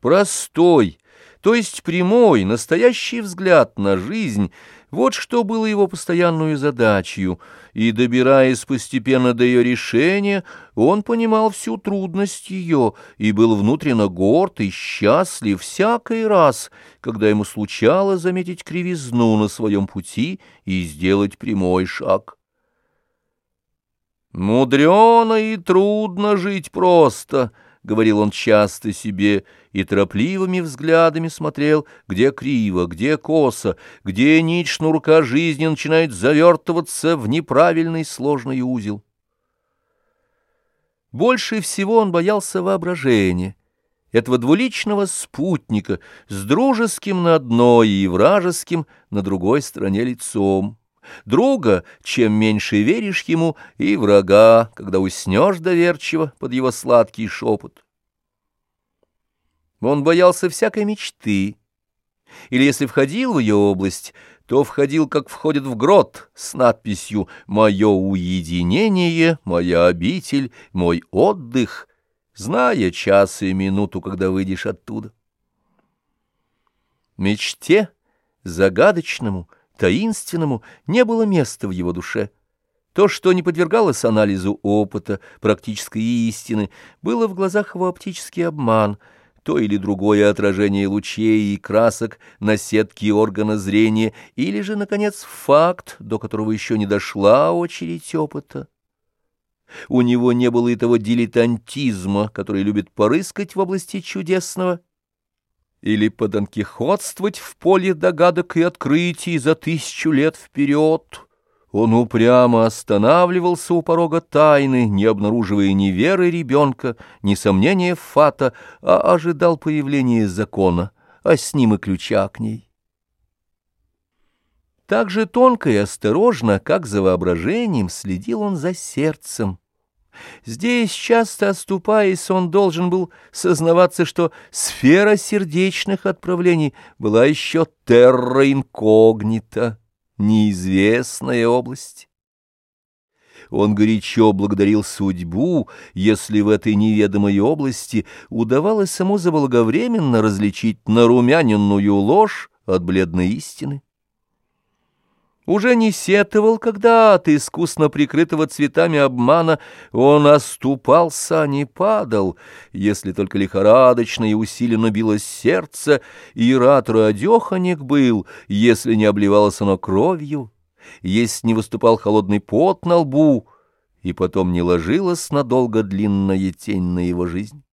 Простой, то есть прямой, настоящий взгляд на жизнь — вот что было его постоянную задачей, и, добираясь постепенно до ее решения, он понимал всю трудность ее и был внутренно горд и счастлив всякий раз, когда ему случалось заметить кривизну на своем пути и сделать прямой шаг. «Мудрено и трудно жить просто», — говорил он часто себе, и торопливыми взглядами смотрел, где криво, где косо, где нить шнурка жизни начинает завертываться в неправильный сложный узел. Больше всего он боялся воображения, этого двуличного спутника с дружеским на одной и вражеским на другой стороне лицом. Друга, чем меньше веришь ему, и врага, когда уснешь доверчиво под его сладкий шепот. Он боялся всякой мечты, или если входил в ее область, то входил, как входит в грот, с надписью «Мое уединение, моя обитель, мой отдых», зная час и минуту, когда выйдешь оттуда. Мечте, загадочному, таинственному не было места в его душе. То, что не подвергалось анализу опыта, практической истины, было в глазах его оптический обман, то или другое отражение лучей и красок на сетке органа зрения, или же, наконец, факт, до которого еще не дошла очередь опыта. У него не было и того дилетантизма, который любит порыскать в области чудесного, или подонкихотствовать в поле догадок и открытий за тысячу лет вперед. Он упрямо останавливался у порога тайны, не обнаруживая ни веры ребенка, ни сомнения фата, а ожидал появления закона, а с ним и ключа к ней. Так же тонко и осторожно, как за воображением, следил он за сердцем, Здесь, часто оступаясь, он должен был сознаваться, что сфера сердечных отправлений была еще терра инкогнита, неизвестная область. Он горячо благодарил судьбу, если в этой неведомой области удавалось ему заблаговременно различить нарумяненную ложь от бледной истины уже не сетовал, когда от искусно прикрытого цветами обмана он оступался, а не падал, если только лихорадочно и усиленно билось сердце, и рад радеханик был, если не обливалось оно кровью, если не выступал холодный пот на лбу, и потом не ложилась надолго длинная тень на его жизнь.